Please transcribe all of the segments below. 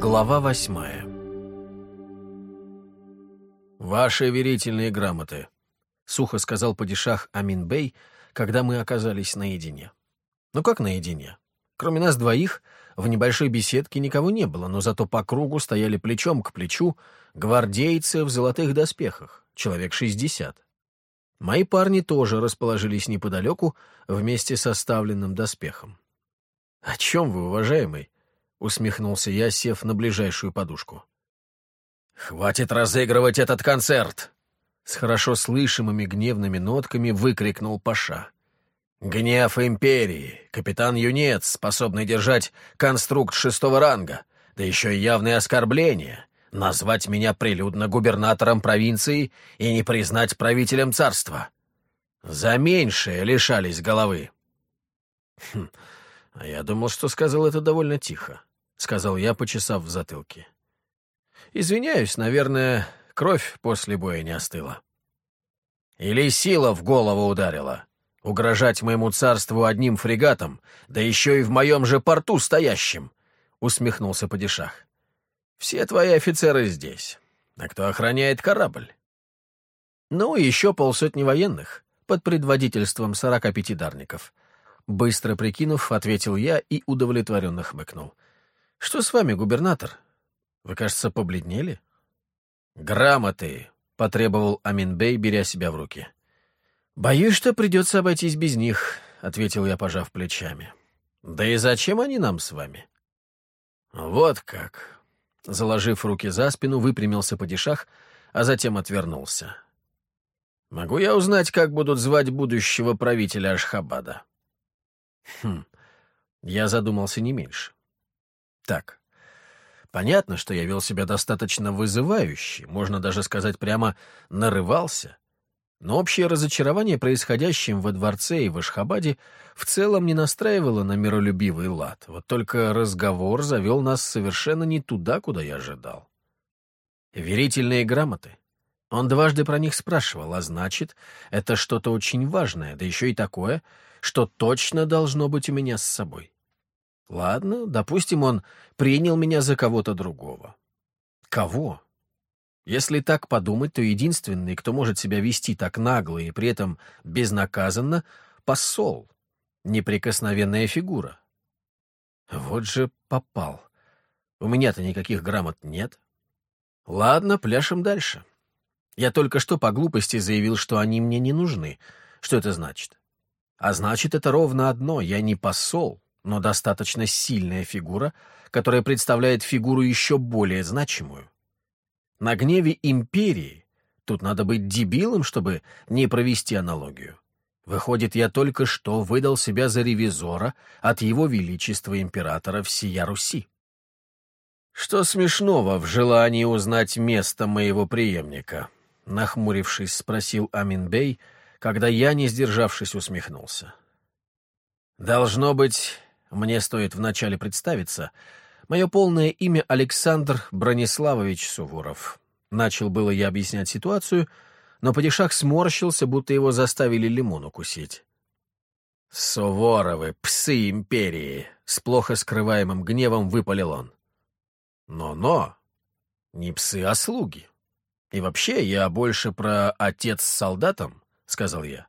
Глава восьмая «Ваши верительные грамоты», — сухо сказал падишах Аминбей, когда мы оказались наедине. «Ну как наедине? Кроме нас двоих, в небольшой беседке никого не было, но зато по кругу стояли плечом к плечу гвардейцы в золотых доспехах, человек шестьдесят. Мои парни тоже расположились неподалеку вместе с оставленным доспехом. «О чем вы, уважаемый?» — усмехнулся я, сев на ближайшую подушку. «Хватит разыгрывать этот концерт!» С хорошо слышимыми гневными нотками выкрикнул Паша. «Гнев империи, капитан Юнец, способный держать конструкт шестого ранга, да еще и явные оскорбления, назвать меня прилюдно губернатором провинции и не признать правителем царства. За меньшее лишались головы». «Хм, а я думал, что сказал это довольно тихо», — сказал я, почесав в затылке. Извиняюсь, наверное, кровь после боя не остыла. Или сила в голову ударила. Угрожать моему царству одним фрегатом, да еще и в моем же порту стоящим, — усмехнулся падишах. Все твои офицеры здесь. А кто охраняет корабль? Ну, еще полсотни военных, под предводительством сорока пяти дарников. Быстро прикинув, ответил я и удовлетворенно хмыкнул. Что с вами, губернатор? Вы, кажется, побледнели?» «Грамоты!» — потребовал Аминбей, беря себя в руки. «Боюсь, что придется обойтись без них», — ответил я, пожав плечами. «Да и зачем они нам с вами?» «Вот как!» Заложив руки за спину, выпрямился падишах, а затем отвернулся. «Могу я узнать, как будут звать будущего правителя Ашхабада?» «Хм, я задумался не меньше. Так, Понятно, что я вел себя достаточно вызывающе, можно даже сказать прямо «нарывался». Но общее разочарование происходящим во дворце и в Ашхабаде в целом не настраивало на миролюбивый лад. Вот только разговор завел нас совершенно не туда, куда я ожидал. Верительные грамоты. Он дважды про них спрашивал, а значит, это что-то очень важное, да еще и такое, что точно должно быть у меня с собой. Ладно, допустим, он принял меня за кого-то другого. Кого? Если так подумать, то единственный, кто может себя вести так нагло и при этом безнаказанно, — посол, неприкосновенная фигура. Вот же попал. У меня-то никаких грамот нет. Ладно, пляшем дальше. Я только что по глупости заявил, что они мне не нужны. Что это значит? А значит, это ровно одно — я не посол, но достаточно сильная фигура, которая представляет фигуру еще более значимую. На гневе империи тут надо быть дебилом, чтобы не провести аналогию. Выходит, я только что выдал себя за ревизора от его величества императора всея Руси. Что смешного в желании узнать место моего преемника? Нахмурившись, спросил Аминбей, когда я, не сдержавшись, усмехнулся. Должно быть, мне стоит вначале представиться. Мое полное имя Александр Брониславович Суворов. Начал было я объяснять ситуацию, но падишах сморщился, будто его заставили лимон укусить. «Суворовы, псы империи!» — с плохо скрываемым гневом выпалил он. «Но-но! Не псы, а слуги. И вообще, я больше про отец с солдатом», — сказал я.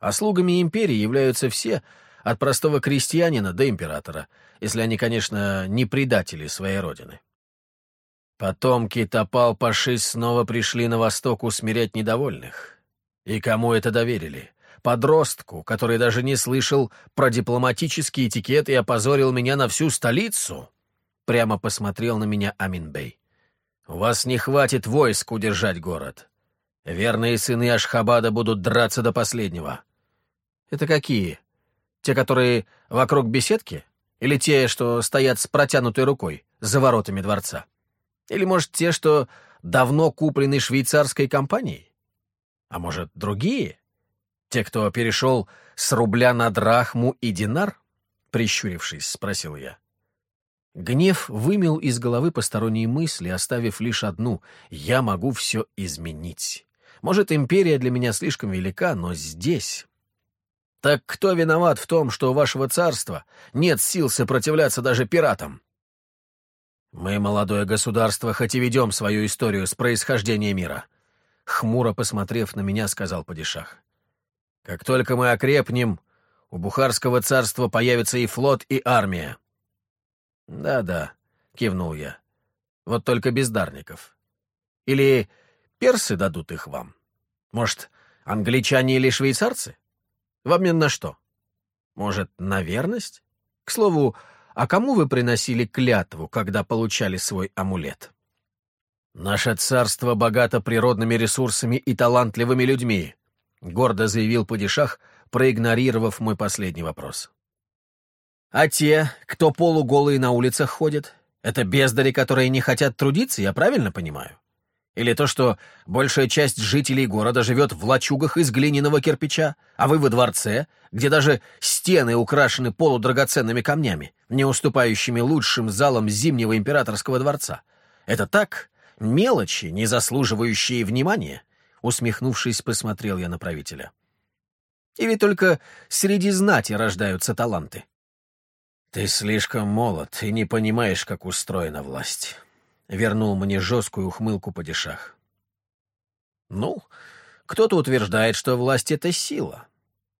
«А слугами империи являются все, от простого крестьянина до императора, если они, конечно, не предатели своей родины. Потомки Топал-Паши снова пришли на восток усмирять недовольных. И кому это доверили? Подростку, который даже не слышал про дипломатический этикет и опозорил меня на всю столицу? Прямо посмотрел на меня Аминбей. У вас не хватит войск удержать город. Верные сыны Ашхабада будут драться до последнего. Это какие? Те, которые вокруг беседки? Или те, что стоят с протянутой рукой за воротами дворца? Или, может, те, что давно куплены швейцарской компанией? А может, другие? Те, кто перешел с рубля на драхму и динар? Прищурившись, спросил я. Гнев вымел из головы посторонние мысли, оставив лишь одну — «я могу все изменить». Может, империя для меня слишком велика, но здесь... Так кто виноват в том, что у вашего царства нет сил сопротивляться даже пиратам? Мы, молодое государство, хоть и ведем свою историю с происхождения мира. Хмуро посмотрев на меня, сказал Падишах. Как только мы окрепнем, у Бухарского царства появится и флот, и армия. Да-да, кивнул я. Вот только бездарников. Или персы дадут их вам? Может, англичане или швейцарцы? В обмен на что? Может, на верность? К слову, а кому вы приносили клятву, когда получали свой амулет? Наше царство богато природными ресурсами и талантливыми людьми, гордо заявил Падишах, проигнорировав мой последний вопрос. А те, кто полуголые на улицах ходят, это бездари, которые не хотят трудиться, я правильно понимаю? Или то, что большая часть жителей города живет в лачугах из глиняного кирпича, а вы во дворце, где даже стены украшены полудрагоценными камнями, не уступающими лучшим залам Зимнего императорского дворца. Это так, мелочи, не заслуживающие внимания, усмехнувшись, посмотрел я на правителя. Или только среди знати рождаются таланты? «Ты слишком молод и не понимаешь, как устроена власть», — вернул мне жесткую ухмылку падишах. «Ну, кто-то утверждает, что власть — это сила.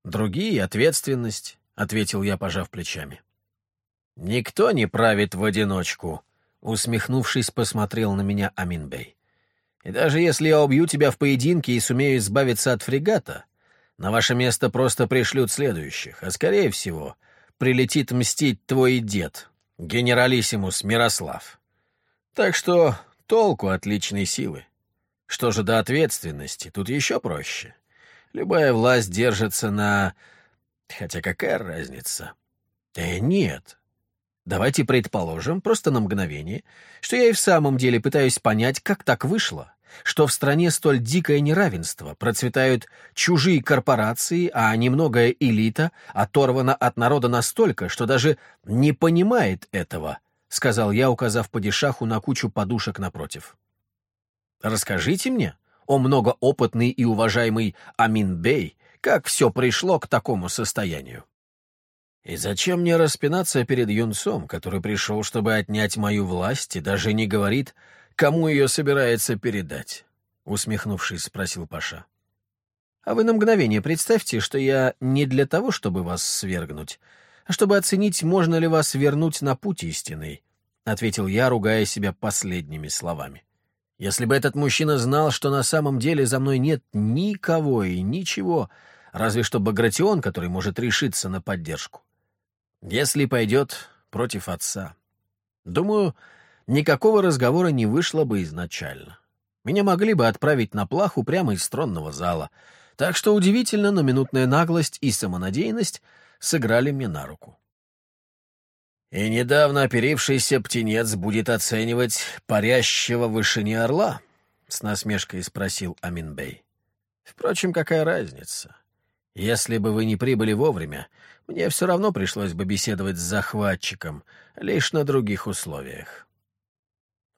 Другие — ответственность», — ответил я, пожав плечами. «Никто не правит в одиночку», — усмехнувшись, посмотрел на меня Аминбей. «И даже если я убью тебя в поединке и сумею избавиться от фрегата, на ваше место просто пришлют следующих, а, скорее всего, прилетит мстить твой дед, генералиссимус Мирослав. Так что толку от личной силы. Что же до ответственности, тут еще проще. Любая власть держится на... Хотя какая разница? Э, нет. Давайте предположим, просто на мгновение, что я и в самом деле пытаюсь понять, как так вышло что в стране столь дикое неравенство, процветают чужие корпорации, а немногое элита оторвана от народа настолько, что даже не понимает этого, — сказал я, указав падишаху на кучу подушек напротив. «Расскажите мне, о многоопытный и уважаемый Амин Бей, как все пришло к такому состоянию?» «И зачем мне распинаться перед юнцом, который пришел, чтобы отнять мою власть, и даже не говорит, кому ее собирается передать?» — усмехнувшись, спросил Паша. «А вы на мгновение представьте, что я не для того, чтобы вас свергнуть, чтобы оценить, можно ли вас вернуть на путь истинный», — ответил я, ругая себя последними словами. «Если бы этот мужчина знал, что на самом деле за мной нет никого и ничего, разве что Багратион, который может решиться на поддержку. Если пойдет против отца. Думаю, никакого разговора не вышло бы изначально. Меня могли бы отправить на плаху прямо из тронного зала. Так что удивительно, но минутная наглость и самонадеянность сыграли мне на руку. «И недавно оперившийся птенец будет оценивать парящего в вышине орла?» — с насмешкой спросил Аминбей. «Впрочем, какая разница? Если бы вы не прибыли вовремя, мне все равно пришлось бы беседовать с захватчиком, лишь на других условиях.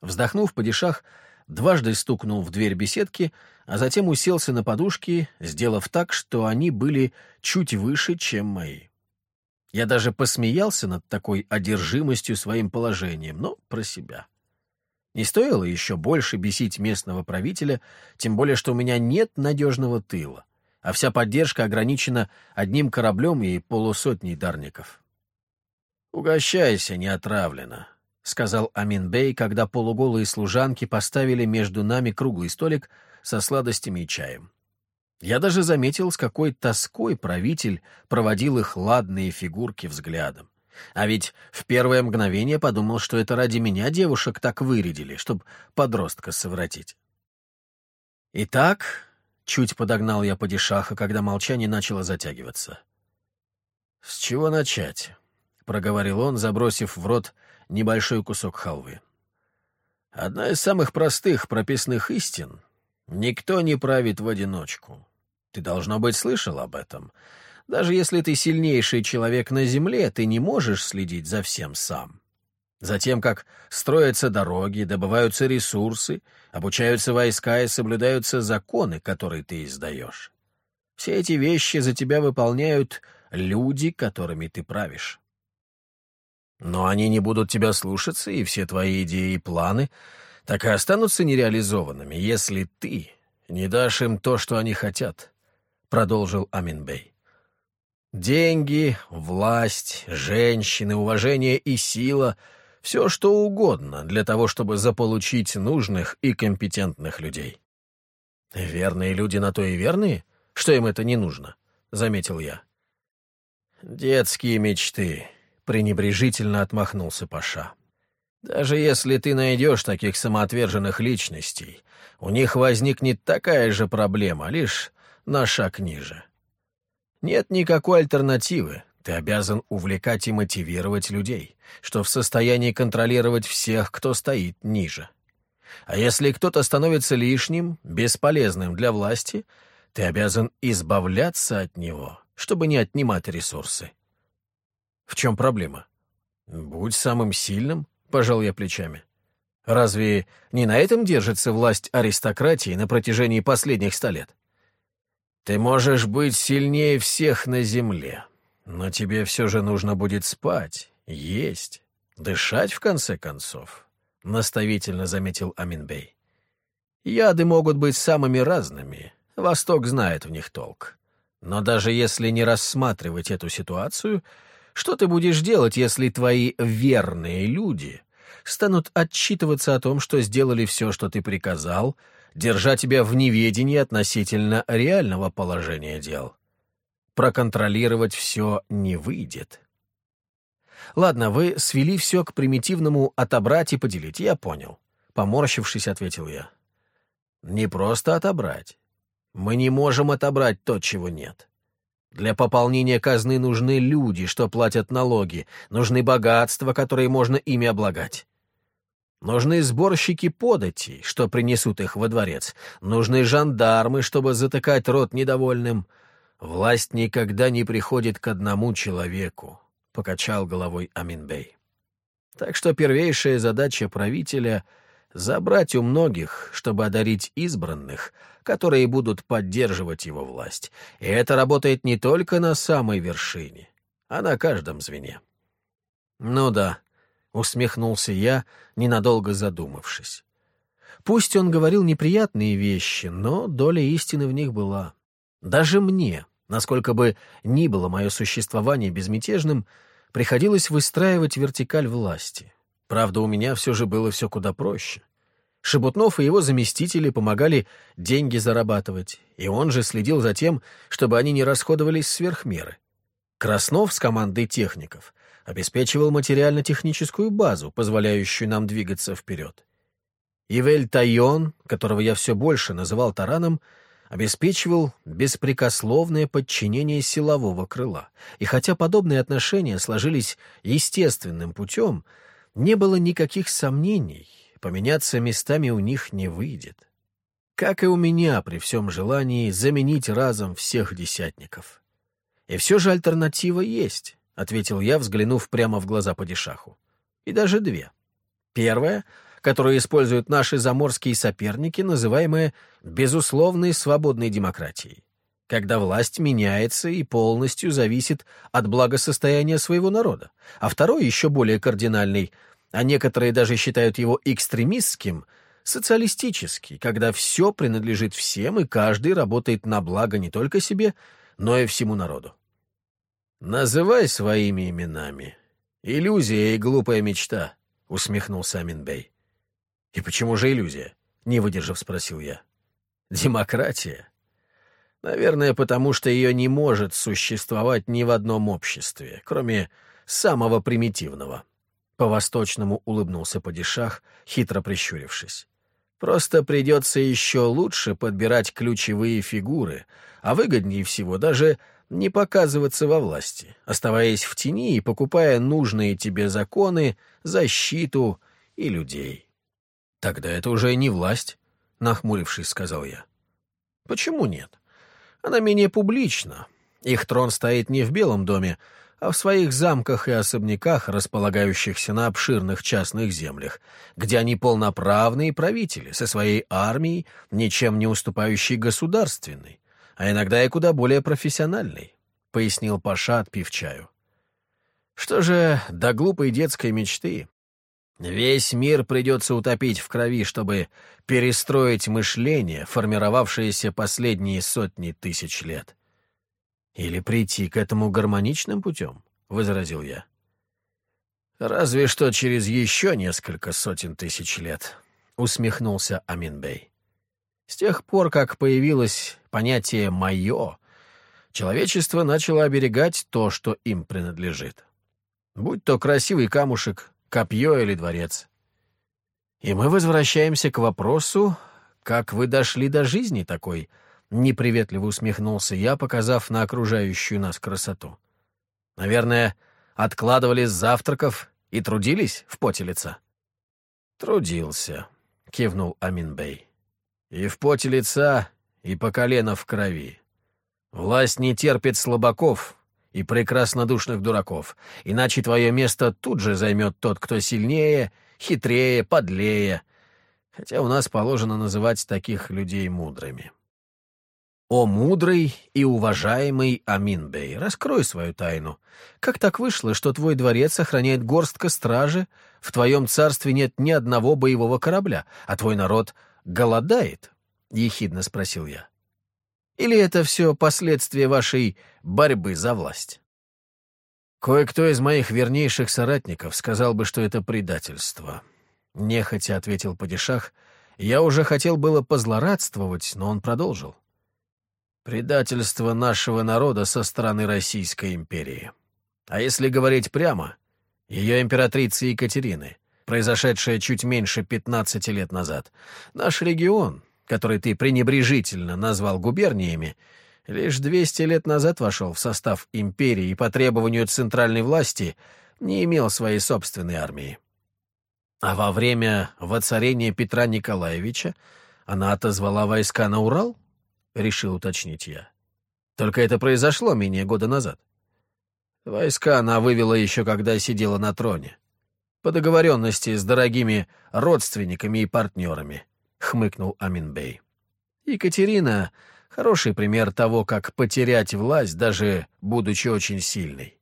Вздохнув, падишах дважды стукнул в дверь беседки, а затем уселся на подушки, сделав так, что они были чуть выше, чем мои. Я даже посмеялся над такой одержимостью своим положением, но про себя. Не стоило еще больше бесить местного правителя, тем более, что у меня нет надежного тыла, а вся поддержка ограничена одним кораблем и полусотней дарников. «Угощайся, не отравлено», — сказал Амин Бей, когда полуголые служанки поставили между нами круглый столик со сладостями и чаем. Я даже заметил, с какой тоской правитель проводил их ладные фигурки взглядом. А ведь в первое мгновение подумал, что это ради меня девушек так вырядили, чтобы подростка совратить. Итак, чуть подогнал я падишаха, когда молчание начало затягиваться. «С чего начать?» — проговорил он, забросив в рот небольшой кусок халвы. Одна из самых простых прописных истин — никто не правит в одиночку. Ты, должно быть, слышал об этом. Даже если ты сильнейший человек на земле, ты не можешь следить за всем сам. Затем, как строятся дороги, добываются ресурсы, обучаются войска и соблюдаются законы, которые ты издаешь. Все эти вещи за тебя выполняют люди, которыми ты правишь. Но они не будут тебя слушаться, и все твои идеи и планы так и останутся нереализованными, если ты не дашь им то, что они хотят, — продолжил Аминбей. Деньги, власть, женщины, уважение и сила — все что угодно для того, чтобы заполучить нужных и компетентных людей. «Верные люди на то и верные, что им это не нужно», — заметил я. «Детские мечты», — пренебрежительно отмахнулся Паша. «Даже если ты найдешь таких самоотверженных личностей, у них возникнет такая же проблема, лишь на шаг ниже. Нет никакой альтернативы. Ты обязан увлекать и мотивировать людей, что в состоянии контролировать всех, кто стоит ниже. А если кто-то становится лишним, бесполезным для власти, ты обязан избавляться от него, чтобы не отнимать ресурсы. В чем проблема? Будь самым сильным, пожал я плечами. Разве не на этом держится власть аристократии на протяжении последних ста лет? Ты можешь быть сильнее всех на земле, но тебе все же нужно будет спать, есть, дышать в конце концов, — наставительно заметил Аминбей. Яды могут быть самыми разными, Восток знает в них толк. Но даже если не рассматривать эту ситуацию, что ты будешь делать, если твои верные люди станут отчитываться о том, что сделали все, что ты приказал, — держа тебя в неведении относительно реального положения дел. Проконтролировать все не выйдет. Ладно, вы свели все к примитивному «отобрать и поделить», я понял. Поморщившись, ответил я. Не просто отобрать. Мы не можем отобрать то, чего нет. Для пополнения казны нужны люди, что платят налоги, нужны богатства, которые можно ими облагать. Нужны сборщики податей, что принесут их во дворец. Нужны жандармы, чтобы затыкать рот недовольным. Власть никогда не приходит к одному человеку, — покачал головой Аминбей. Так что первейшая задача правителя — забрать у многих, чтобы одарить избранных, которые будут поддерживать его власть. И это работает не только на самой вершине, а на каждом звене. Ну да, — усмехнулся я, ненадолго задумавшись. Пусть он говорил неприятные вещи, но доля истины в них была. Даже мне, насколько бы ни было мое существование безмятежным, приходилось выстраивать вертикаль власти. Правда, у меня все же было все куда проще. Шебутнов и его заместители помогали деньги зарабатывать, и он же следил за тем, чтобы они не расходовались сверх меры. Краснов с командой техников обеспечивал материально-техническую базу, позволяющую нам двигаться вперед. Ивель Тайон, которого я все больше называл тараном, обеспечивал беспрекословное подчинение силового крыла. И хотя подобные отношения сложились естественным путем, не было никаких сомнений, поменяться местами у них не выйдет. Как и у меня при всем желании заменить разом всех десятников. И все же альтернатива есть ответил я, взглянув прямо в глаза падишаху. И даже две. Первая, которую используют наши заморские соперники, называемая безусловной свободной демократией, когда власть меняется и полностью зависит от благосостояния своего народа. А второй, еще более кардинальный, а некоторые даже считают его экстремистским, социалистический, когда все принадлежит всем и каждый работает на благо не только себе, но и всему народу. «Называй своими именами. Иллюзия и глупая мечта», — усмехнулся Аминбей. «И почему же иллюзия?» — не выдержав, спросил я. «Демократия? Наверное, потому что ее не может существовать ни в одном обществе, кроме самого примитивного». По-восточному улыбнулся падишах, хитро прищурившись. «Просто придется еще лучше подбирать ключевые фигуры, а выгоднее всего даже не показываться во власти, оставаясь в тени и покупая нужные тебе законы, защиту и людей. Тогда это уже не власть, нахмурившись, сказал я. Почему нет? Она менее публична. Их трон стоит не в Белом доме, а в своих замках и особняках, располагающихся на обширных частных землях, где они полноправные правители со своей армией, ничем не уступающей государственной, а иногда и куда более профессиональной, — пояснил Паша, отпив чаю. Что же до глупой детской мечты? Весь мир придется утопить в крови, чтобы перестроить мышление, формировавшееся последние сотни тысяч лет. Или прийти к этому гармоничным путем, — возразил я. Разве что через еще несколько сотен тысяч лет, — усмехнулся Аминбей. С тех пор, как появилось понятие «моё», человечество начало оберегать то, что им принадлежит. Будь то красивый камушек, копье или дворец. И мы возвращаемся к вопросу, как вы дошли до жизни такой, неприветливо усмехнулся я, показав на окружающую нас красоту. Наверное, откладывали завтраков и трудились в поте лица? Трудился, кивнул Аминбей. И в поте лица, и по колено в крови. Власть не терпит слабаков, и прекраснодушных дураков, иначе твое место тут же займет тот, кто сильнее, хитрее, подлее, хотя у нас положено называть таких людей мудрыми. О мудрый и уважаемый Аминбей, раскрой свою тайну. Как так вышло, что твой дворец охраняет горстка стражи, в твоем царстве нет ни одного боевого корабля, а твой народ голодает? — ехидно спросил я. Или это все последствия вашей борьбы за власть? Кое-кто из моих вернейших соратников сказал бы, что это предательство. Нехотя ответил Падишах. Я уже хотел было позлорадствовать, но он продолжил. Предательство нашего народа со стороны Российской империи. А если говорить прямо, ее императрицы Екатерины, произошедшее чуть меньше 15 лет назад, наш регион, который ты пренебрежительно назвал губерниями, лишь 200 лет назад вошел в состав империи и по требованию центральной власти не имел своей собственной армии. А во время воцарения Петра Николаевича она отозвала войска на Урал? Решил уточнить я. Только это произошло менее года назад. Войска она вывела еще когда сидела на троне. По договоренности с дорогими родственниками и партнерами. — хмыкнул Аминбей. «Екатерина — хороший пример того, как потерять власть, даже будучи очень сильной.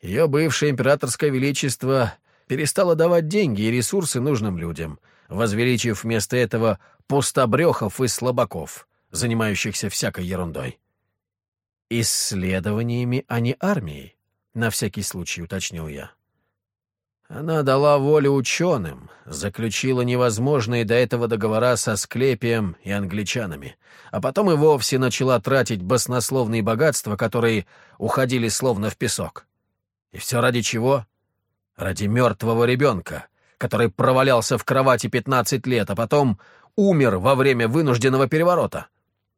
Ее бывшее императорское величество перестало давать деньги и ресурсы нужным людям, возвеличив вместо этого пустобрехов и слабаков, занимающихся всякой ерундой. «Исследованиями, а не армией», — на всякий случай уточнил я. Она дала волю ученым, заключила невозможные до этого договора со Склепием и англичанами, а потом и вовсе начала тратить баснословные богатства, которые уходили словно в песок. И все ради чего? Ради мертвого ребенка, который провалялся в кровати 15 лет, а потом умер во время вынужденного переворота.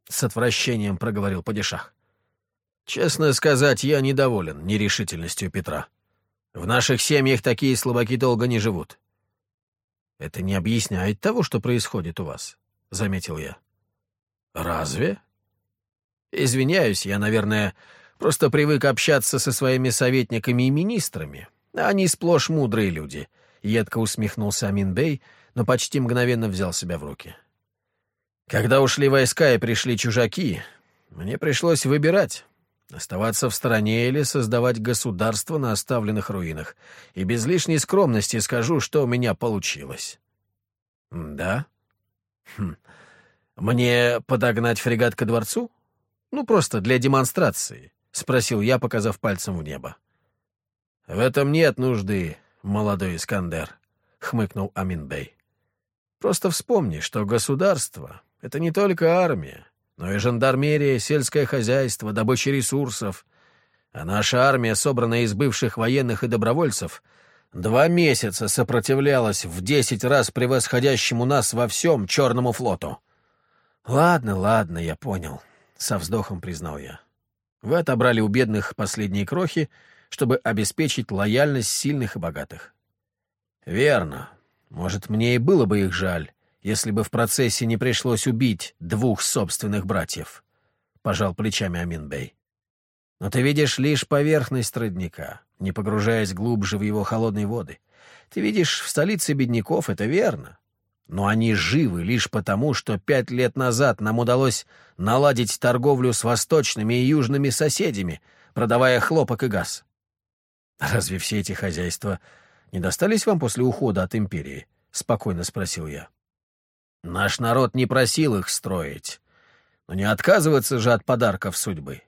С отвращением проговорил Падишах. Честно сказать, я недоволен нерешительностью Петра. В наших семьях такие слабаки долго не живут. Это не объясняет того, что происходит у вас, — заметил я. Разве? Извиняюсь, я, наверное, просто привык общаться со своими советниками и министрами. Они сплошь мудрые люди, — едко усмехнулся Аминбей, но почти мгновенно взял себя в руки. Когда ушли войска и пришли чужаки, мне пришлось выбирать, Оставаться в стороне или создавать государство на оставленных руинах. И без лишней скромности скажу, что у меня получилось. Да? Хм. Мне подогнать фрегат ко дворцу? Ну, просто для демонстрации, — спросил я, показав пальцем в небо. В этом нет нужды, молодой Искандер, — хмыкнул Аминбей. Просто вспомни, что государство — это не только армия, но и жандармерия, сельское хозяйство, добыча ресурсов. А наша армия, собранная из бывших военных и добровольцев, два месяца сопротивлялась в десять раз превосходящему нас во всем Черному флоту. «Ладно, ладно, я понял», — со вздохом признал я. «Вы отобрали у бедных последние крохи, чтобы обеспечить лояльность сильных и богатых». «Верно. Может, мне и было бы их жаль, если бы в процессе не пришлось убить двух собственных братьев», — пожал плечами Аминбей. Но ты видишь лишь поверхность родника, не погружаясь глубже в его холодные воды. Ты видишь в столице бедняков, это верно. Но они живы лишь потому, что пять лет назад нам удалось наладить торговлю с восточными и южными соседями, продавая хлопок и газ. Разве все эти хозяйства не достались вам после ухода от империи? — спокойно спросил я. Наш народ не просил их строить. Но не отказываться же от подарков судьбы.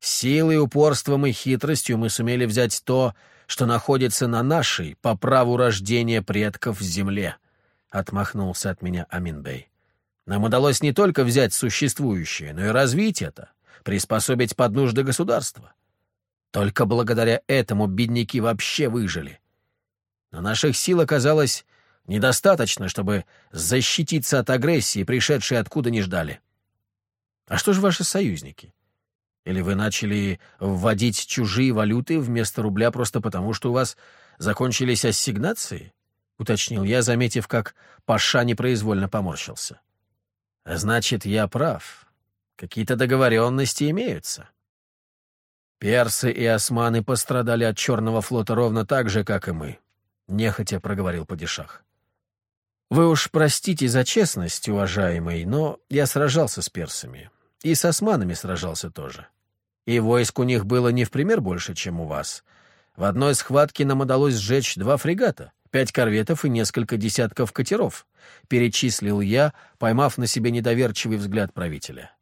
Силой, упорством и хитростью мы сумели взять то, что находится на нашей, по праву рождения предков, земле, — отмахнулся от меня Аминбей. Нам удалось не только взять существующее, но и развить это, приспособить под нужды государства. Только благодаря этому бедняки вообще выжили. Но наших сил оказалось недостаточно, чтобы защититься от агрессии, пришедшей откуда не ждали. А что же ваши союзники? Или вы начали вводить чужие валюты вместо рубля просто потому, что у вас закончились ассигнации? — уточнил я, заметив, как Паша непроизвольно поморщился. «Значит, я прав. Какие-то договоренности имеются». «Персы и османы пострадали от Черного флота ровно так же, как и мы», — нехотя проговорил Падишах. «Вы уж простите за честность, уважаемый, но я сражался с персами. И с османами сражался тоже. И войск у них было не в пример больше, чем у вас. В одной схватке нам удалось сжечь два фрегата, пять корветов и несколько десятков катеров, перечислил я, поймав на себе недоверчивый взгляд правителя.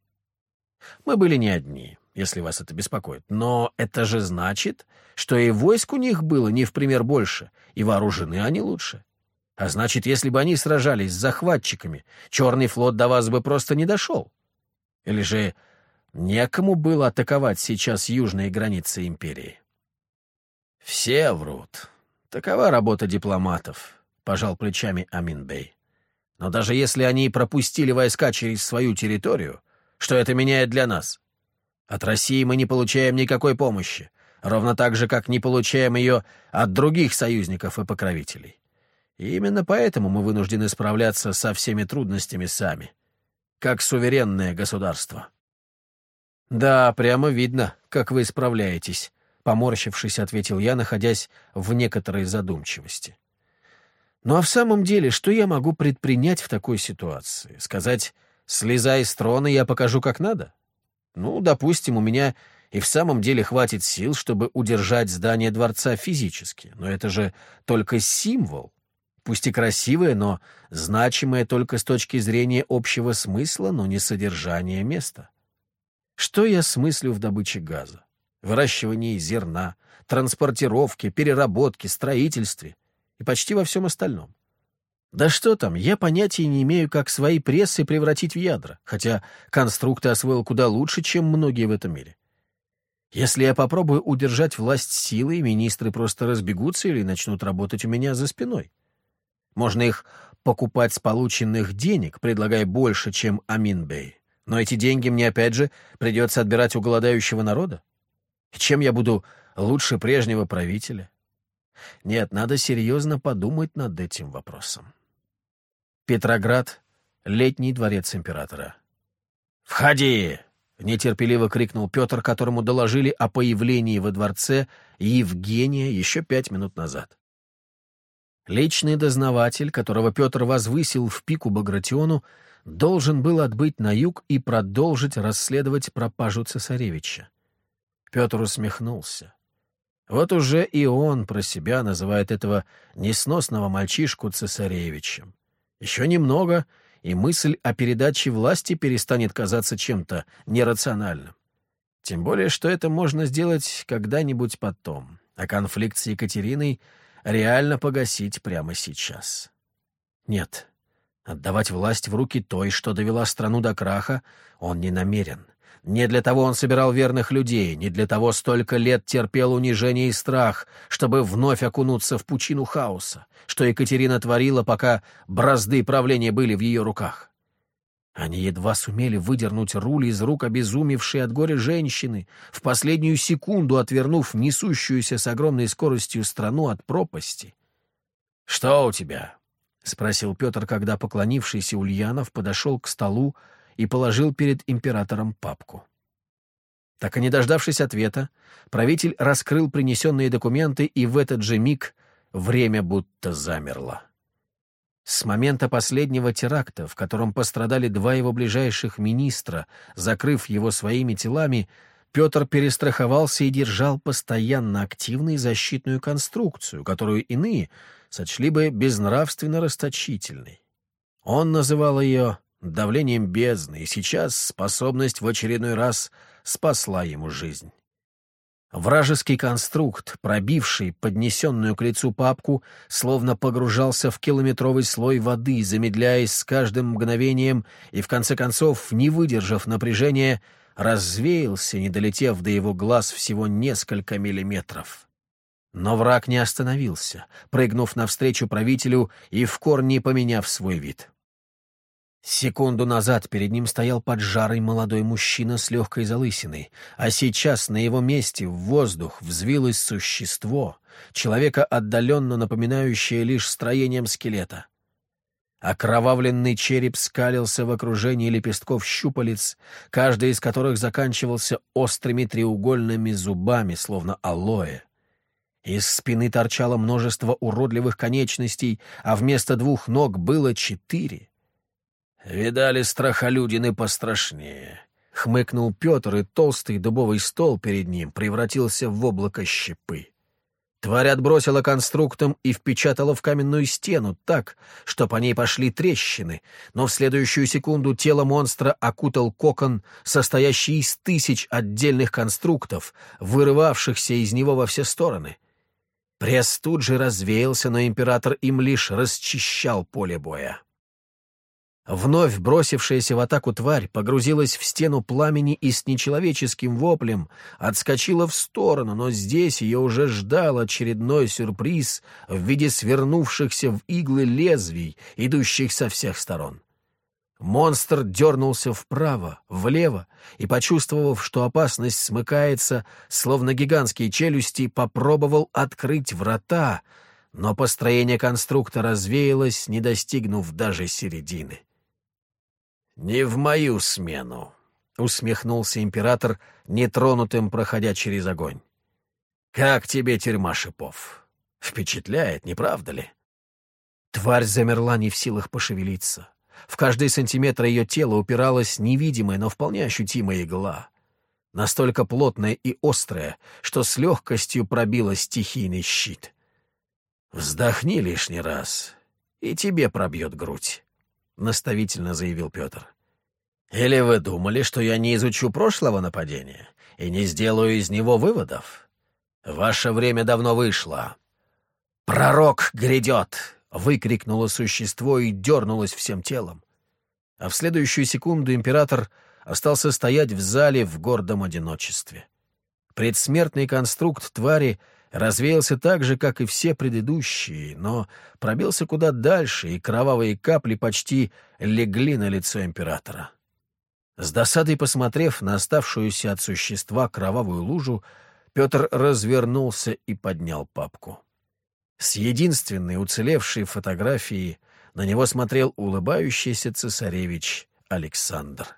Мы были не одни, если вас это беспокоит, но это же значит, что и войск у них было не в пример больше, и вооружены они лучше. А значит, если бы они сражались с захватчиками, Черный флот до вас бы просто не дошел. Или же некому было атаковать сейчас южные границы империи? Все врут. Такова работа дипломатов, — пожал плечами Аминбей. Но даже если они пропустили войска через свою территорию, что это меняет для нас? От России мы не получаем никакой помощи, ровно так же, как не получаем ее от других союзников и покровителей. И именно поэтому мы вынуждены справляться со всеми трудностями сами, как суверенное государство. «Да, прямо видно, как вы справляетесь», — поморщившись, ответил я, находясь в некоторой задумчивости. «Ну а в самом деле, что я могу предпринять в такой ситуации? Сказать, слезай с трона, я покажу, как надо? Ну, допустим, у меня и в самом деле хватит сил, чтобы удержать здание дворца физически, но это же только символ, пусть и красивое, но значимое только с точки зрения общего смысла, но не содержания места. Что я смыслю в добыче газа? Выращивании зерна, транспортировке, переработке, строительстве и почти во всем остальном. Да что там, я понятия не имею, как свои прессы превратить в ядра, хотя конструкты освоил куда лучше, чем многие в этом мире. Если я попробую удержать власть силой, министры просто разбегутся или начнут работать у меня за спиной. Можно их покупать с полученных денег, предлагая больше, чем Аминбей. Но эти деньги мне опять же придется отбирать у голодающего народа. Чем я буду лучше прежнего правителя? Нет, надо серьезно подумать над этим вопросом. Петроград, летний дворец императора. «Входи!» — нетерпеливо крикнул Петр, которому доложили о появлении во дворце Евгения еще пять минут назад. Личный дознаватель, которого Петр возвысил в пику Багратиону, должен был отбыть на юг и продолжить расследовать пропажу цесаревича. Петр усмехнулся. Вот уже и он про себя называет этого несносного мальчишку цесаревичем. Еще немного, и мысль о передаче власти перестанет казаться чем-то нерациональным. Тем более, что это можно сделать когда-нибудь потом, а конфликт с Екатериной реально погасить прямо сейчас. Нет, отдавать власть в руки той, что довела страну до краха, он не намерен. Не для того он собирал верных людей, не для того столько лет терпел унижение и страх, чтобы вновь окунуться в пучину хаоса, что Екатерина творила, пока бразды правления были в ее руках. Они едва сумели выдернуть руль из рук обезумевшей от горя женщины, в последнюю секунду отвернув несущуюся с огромной скоростью страну от пропасти. «Что у тебя?» — спросил Петр, когда поклонившийся Ульянов подошел к столу, и положил перед императором папку. Так и не дождавшись ответа, правитель раскрыл принесенные документы, и в этот же миг время будто замерло. С момента последнего теракта, в котором пострадали два его ближайших министра, закрыв его своими телами, Петр перестраховался и держал постоянно активную защитную конструкцию, которую иные сочли бы безнравственно расточительной. Он называл ее давлением бездны, и сейчас способность в очередной раз спасла ему жизнь. Вражеский конструкт, пробивший поднесенную к лицу папку, словно погружался в километровый слой воды, замедляясь с каждым мгновением и, в конце концов, не выдержав напряжения, развеялся, не долетев до его глаз всего несколько миллиметров. Но враг не остановился, прыгнув навстречу правителю и в корне поменяв свой вид. Секунду назад перед ним стоял поджарый молодой мужчина с легкой залысиной, а сейчас на его месте в воздух взвилось существо, человека отдаленно напоминающее лишь строением скелета. Окровавленный череп скалился в окружении лепестков щупалец, каждый из которых заканчивался острыми треугольными зубами, словно алоэ. Из спины торчало множество уродливых конечностей, а вместо двух ног было четыре — «Видали страхолюдины пострашнее», — хмыкнул Петр, и толстый дубовый стол перед ним превратился в облако щепы. Тварь отбросила конструктом и впечатала в каменную стену так, что по ней пошли трещины, но в следующую секунду тело монстра окутал кокон, состоящий из тысяч отдельных конструктов, вырывавшихся из него во все стороны. Пресс тут же развеялся, но император им лишь расчищал поле боя. Вновь бросившаяся в атаку тварь погрузилась в стену пламени и с нечеловеческим воплем отскочила в сторону, но здесь ее уже ждал очередной сюрприз в виде свернувшихся в иглы лезвий, идущих со всех сторон. Монстр дернулся вправо, влево, и, почувствовав, что опасность смыкается, словно гигантские челюсти, попробовал открыть врата, но построение конструкта развеялось, не достигнув даже середины. «Не в мою смену», — усмехнулся император, нетронутым проходя через огонь. «Как тебе тюрьма шипов? Впечатляет, не правда ли?» Тварь замерла не в силах пошевелиться. В каждый сантиметр ее тела упиралась невидимая, но вполне ощутимая игла. Настолько плотная и острая, что с легкостью пробила стихийный щит. «Вздохни лишний раз, и тебе пробьет грудь». — наставительно заявил Петр. «Или вы думали, что я не изучу прошлого нападения и не сделаю из него выводов? Ваше время давно вышло. Пророк грядет!» — выкрикнуло существо и дернулось всем телом. А в следующую секунду император остался стоять в зале в гордом одиночестве. Предсмертный конструкт твари — развеялся так же, как и все предыдущие, но пробился куда дальше, и кровавые капли почти легли на лицо императора. С досадой посмотрев на оставшуюся от существа кровавую лужу, Петр развернулся и поднял папку. С единственной уцелевшей фотографией на него смотрел улыбающийся цесаревич Александр.